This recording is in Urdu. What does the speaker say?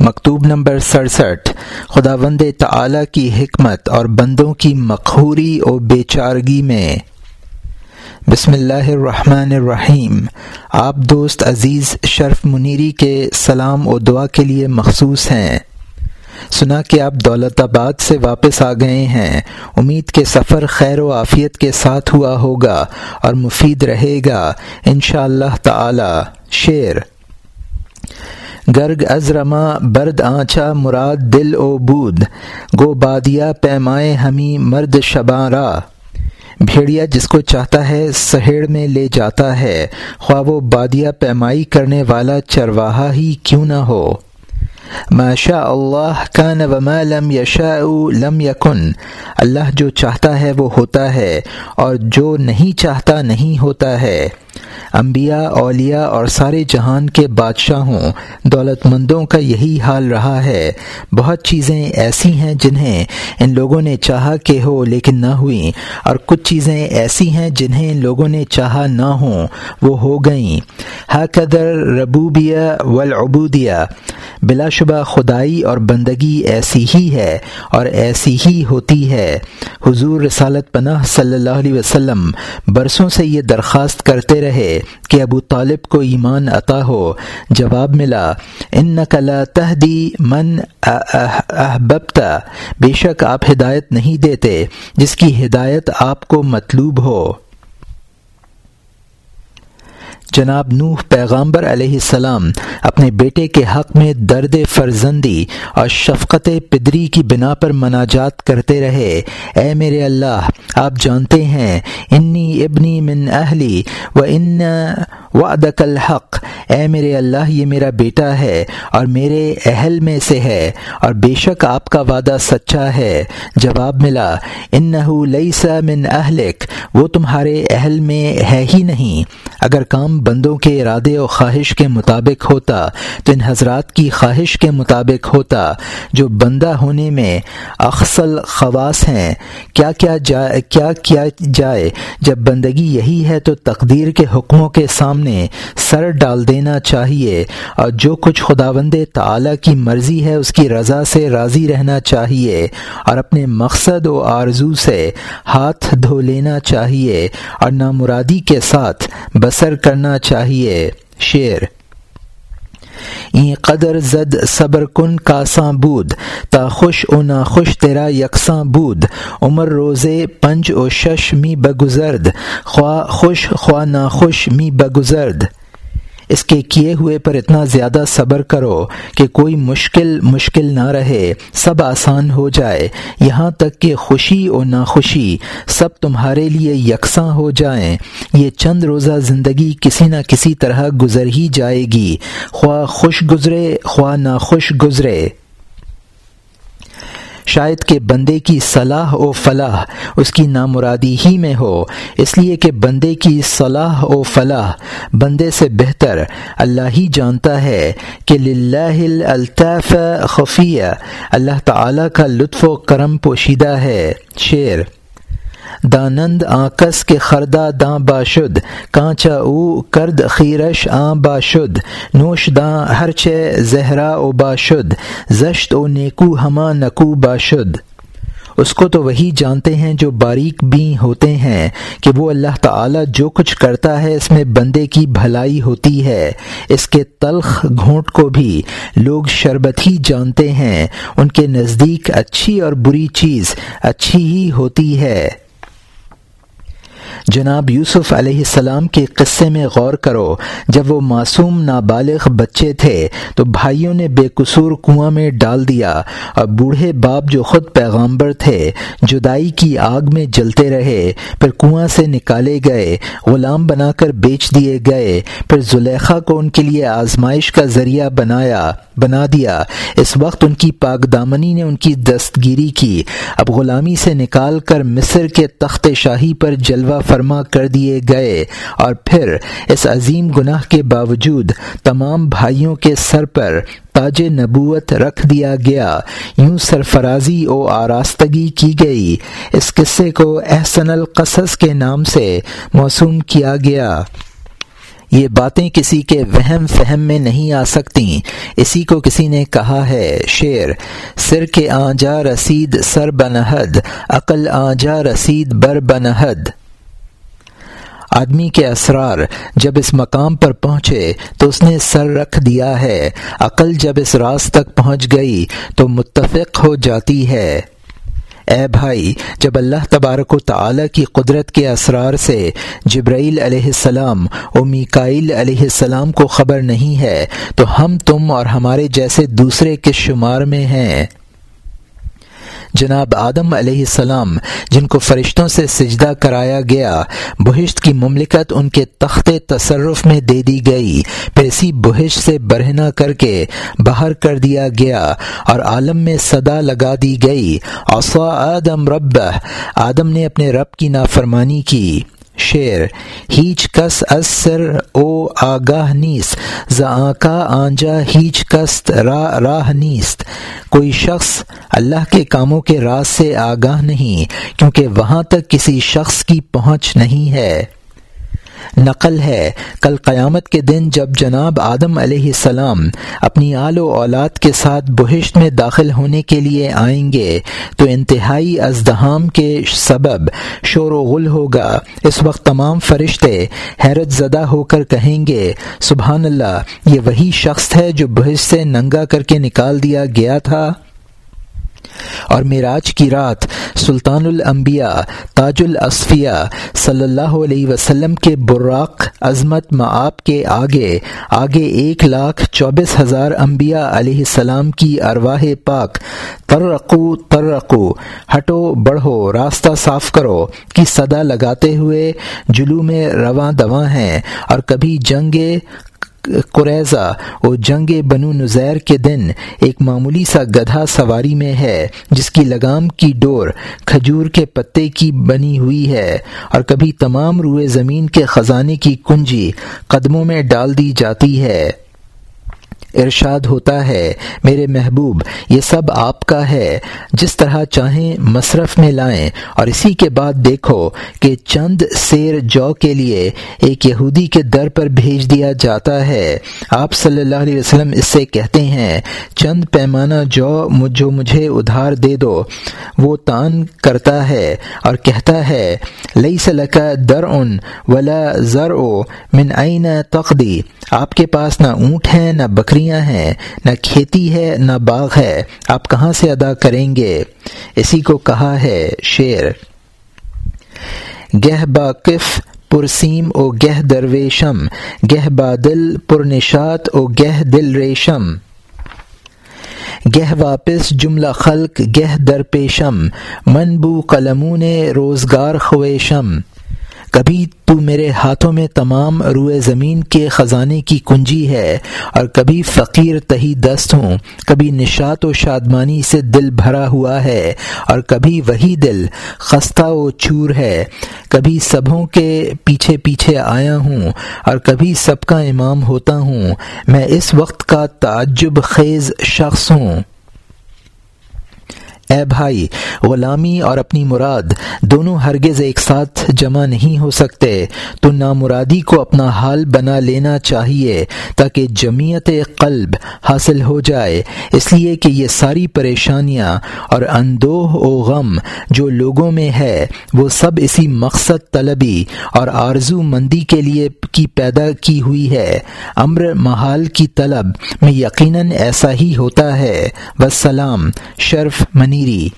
مکتوب نمبر سڑسٹھ خدا وند کی حکمت اور بندوں کی مقہوری و بیچارگی میں۔ بسم اللہ الرحمن الرحیم۔ آپ دوست عزیز شرف منیری کے سلام و دعا کے لیے مخصوص ہیں۔ سنا کہ آپ دولت آباد سے واپس آ گئے ہیں۔ امید کے سفر خیر و عافیت کے ساتھ ہوا ہوگا اور مفید رہے گا۔ انشاءاللہ اللہ تعالی، شعر۔ گرگ ازرما برد آنچا مراد دل او بود، گو بادیا پیمائے ہمیں مرد شبارا بھیڑیا جس کو چاہتا ہے سہیڑ میں لے جاتا ہے، خواہ و بادیا پیمائی کرنے والا چرواہا ہی کیوں نہ ہو۔ ماشا اللہ کا وما لم یشاء لم یکن۔ اللہ جو چاہتا ہے وہ ہوتا ہے، اور جو نہیں چاہتا نہیں ہوتا ہے۔ انبیاء، اولیاء اور سارے جہان کے بادشاہوں دولت مندوں کا یہی حال رہا ہے۔ بہت چیزیں ایسی ہیں جنہیں ان لوگوں نے چاہا کہ ہو لیکن نہ ہوئیں اور کچھ چیزیں ایسی ہیں جنہیں ان لوگوں نے چاہا نہ ہوں وہ ہو گئیں۔ ہا قدر ربوبیہ ولعبودیہ بلا شبہ خدائی اور بندگی ایسی ہی ہے اور ایسی ہی ہوتی ہے۔ حضور رسالت پناہ صلی اللہ علیہ وسلم برسوں سے یہ درخواست کرتے رہے کہ ابو طالب کو ایمان عطا ہو۔ جواب ملا ان نقلا تہدی من احببتا بے شک آپ ہدایت نہیں دیتے، جس کی ہدایت آپ کو مطلوب ہو۔ جناب نوح پیغامبر علیہ السلام اپنے بیٹے کے حق میں درد فرزندی اور شفقت پدری کی بنا پر مناجات کرتے رہے۔ اے میرے اللہ، آپ جانتے ہیں، انی ابنی من اہلی و ان وعدک الحق۔ اے میرے اللہ، یہ میرا بیٹا ہے اور میرے اہل میں سے ہے اور بے شک آپ کا وعدہ سچا ہے۔ جواب ملا ان لیس من اہلک، وہ تمہارے اہل میں ہے ہی نہیں۔ اگر کام بندوں کے ارادے و خواہش کے مطابق ہوتا، تو ان حضرات کی خواہش کے مطابق ہوتا، جو بندہ ہونے میں اخصل خواص ہیں، کیا کیا جائے، کیا کیا جائے؟ جب بندگی یہی ہے تو تقدیر کے حکموں کے سامنے سر ڈال دینا چاہیے، اور جو کچھ خدا بند تعلیٰ کی مرضی ہے اس کی رضا سے راضی رہنا چاہیے، اور اپنے مقصد و آرزو سے ہاتھ دھو لینا چاہیے، اور نامرادی کے ساتھ بسر کرنا چاہیے۔ شعر۔ این قدر زد صبر کن کاساں بود، تا خوش او ناخوش تیرا یکساں بود۔ عمر روزے پنج او شش می بگزرد، خواہ خوش خواہ ناخوش می بگزرد۔ اس کے کیے ہوئے پر اتنا زیادہ صبر کرو کہ کوئی مشکل مشکل نہ رہے، سب آسان ہو جائے۔ یہاں تک کہ خوشی اور ناخوشی سب تمہارے لیے یکساں ہو جائیں۔ یہ چند روزہ زندگی کسی نہ کسی طرح گزر ہی جائے گی۔ خواہ خوش گزرے، خواہ ناخوش گزرے۔ شاید کہ بندے کی صلاح و فلاح اس کی نامرادی ہی میں ہو۔ اس لیے کہ بندے کی صلاح و فلاح بندے سے بہتر اللہ ہی جانتا ہے کہ للہ الطف خفیہ۔ اللہ تعالی کا لطف و کرم پوشیدہ ہے۔ شعر دانند آکس کے خردہ داں باشد کانچا او کرد خیرش آ باشد نوش داں ہر زہرا او باشد زشت او نیکو ہما نکو باشد اس کو تو وہی جانتے ہیں جو باریک بھی ہوتے ہیں، کہ وہ اللہ تعالی جو کچھ کرتا ہے اس میں بندے کی بھلائی ہوتی ہے۔ اس کے تلخ گھونٹ کو بھی لوگ شربت ہی جانتے ہیں۔ ان کے نزدیک اچھی اور بری چیز اچھی ہی ہوتی ہے۔ جناب یوسف علیہ السلام کے قصے میں غور کرو، جب وہ معصوم نابالغ بچے تھے تو بھائیوں نے بے قصور کنواں میں ڈال دیا اور بوڑھے باپ جو خود پیغامبر تھے، جدائی کی آگ میں جلتے رہے، پھر کنواں سے نکالے گئے، غلام بنا کر بیچ دیے گئے، پھر زلیخا کو ان کے لیے آزمائش کا ذریعہ بنایا، بنا دیا۔ اس وقت ان کی پاک دامنی نے ان کی دستگیری کی۔ اب غلامی سے نکال کر مصر کے تخت شاہی پر جلوہ فرما کر دیے گئے۔ اور پھر اس عظیم گناہ کے باوجود تمام بھائیوں کے سر پر تاج نبوت رکھ دیا گیا۔ یوں سرفرازی و آراستگی کی گئی۔ اس قصے کو احسن القصص کے نام سے موسوم کیا گیا۔ یہ باتیں کسی کے وہم فہم میں نہیں آ سکتی اسی کو کسی نے کہا ہے، شعر، سر کے آجا رسید سر بنہد، عقل آجا رسید بر بنہد۔ آدمی کے اسرار جب اس مقام پر پہنچے تو اس نے سر رکھ دیا ہے۔ عقل جب اس راز تک پہنچ گئی تو متفق ہو جاتی ہے۔ اے بھائی، جب اللہ تبارک و تعالی کی قدرت کے اسرار سے جبرائیل علیہ السلام و میکائل علیہ السلام کو خبر نہیں ہے تو ہم تم اور ہمارے جیسے دوسرے کے شمار میں ہیں۔ جناب آدم علیہ السلام، جن کو فرشتوں سے سجدہ کرایا گیا، بہشت کی مملکت ان کے تخت تصرف میں دے دی گئی، پھر اسی بہشت سے برہنا کر کے باہر کر دیا گیا اور عالم میں صدا لگا دی گئی۔ اوسا آدم رب آدم نے اپنے رب کی نافرمانی کی۔ شعر، ہیچ کس اثر او آگاہ نیست کا آنجا ہیچ کست را راہ نیست۔ کوئی شخص اللہ کے کاموں کے راز سے آگاہ نہیں، کیونکہ وہاں تک کسی شخص کی پہنچ نہیں ہے۔ نقل ہے۔ کل قیامت کے دن جب جناب آدم علیہ السلام اپنی آل و اولاد کے ساتھ بہشت میں داخل ہونے کے لیے آئیں گے، تو انتہائی ازدہام کے سبب شور و غل ہوگا۔ اس وقت تمام فرشتے حیرت زدہ ہو کر کہیں گے، سبحان اللہ، یہ وہی شخص ہے جو بہشت سے ننگا کر کے نکال دیا گیا تھا؟ اور معراج کی رات سلطان الانبیاء تاج الاصفیاء صلی اللہ علیہ وسلم کے براق عظمت معاب کے آگے آگے ایک لاکھ چوبیس ہزار انبیاء علیہ السلام کی ارواح پاک، ترقو ترقو، ہٹو، بڑھو، راستہ صاف کرو، کی صدا لگاتے ہوئے جلو میں رواں دواں ہیں اور کبھی جنگ قریضہ اور جنگ بنو نظیر کے دن ایک معمولی سا گدھا سواری میں ہے، جس کی لگام کی ڈور کھجور کے پتے کی بنی ہوئی ہے اور کبھی تمام روئے زمین کے خزانے کی کنجی قدموں میں ڈال دی جاتی ہے۔ ارشاد ہوتا ہے، میرے محبوب، یہ سب آپ کا ہے۔ جس طرح چاہیں مصرف میں لائیں۔ اور اسی کے بعد دیکھو کہ چند سیر جو کے لیے ایک یہودی کے در پر بھیج دیا جاتا ہے۔ آپ صلی اللہ علیہ وسلم اس سے کہتے ہیں، چند پیمانہ جو جو مجھے ادھار دے دو، وہ تان کرتا ہے اور کہتا ہے لئی سلکا در ان ولا ذر او من عین تقدی۔ آپ کے پاس نہ اونٹ ہیں، نہ بکری ہیں نہ کھیتی ہے، نہ باغ ہے۔ آپ کہاں سے ادا کریں گے؟ اسی کو کہا ہے شعر۔ گہ باقف پرسیم او گہ درویشم، گہ بادل پرنشات او گہ دل ریشم۔ گہ واپس جملہ خلق، گہ درپیشم من بو قلمون روزگار خویشم۔ کبھی تو میرے ہاتھوں میں تمام روئے زمین کے خزانے کی کنجی ہے، اور کبھی فقیر تہی دست ہوں، کبھی نشات و شادمانی سے دل بھرا ہوا ہے، اور کبھی وہی دل خستہ و چور ہے۔ کبھی سبوں کے پیچھے پیچھے آیا ہوں، اور کبھی سب کا امام ہوتا ہوں۔ میں اس وقت کا تعجب خیز شخص ہوں۔ اے بھائی، غلامی اور اپنی مراد دونوں ہرگز ایک ساتھ جمع نہیں ہو سکتے۔ تو نامرادی کو اپنا حال بنا لینا چاہیے تاکہ جمعیت قلب حاصل ہو جائے۔ اس لیے کہ یہ ساری پریشانیاں اور اندوہ و غم جو لوگوں میں ہے، وہ سب اسی مقصد طلبی اور آرزو مندی کے لیے کی پیدا کی ہوئی ہے۔ امر محال کی طلب میں یقیناً ایسا ہی ہوتا ہے۔ وسلام شرف منی۔ نیری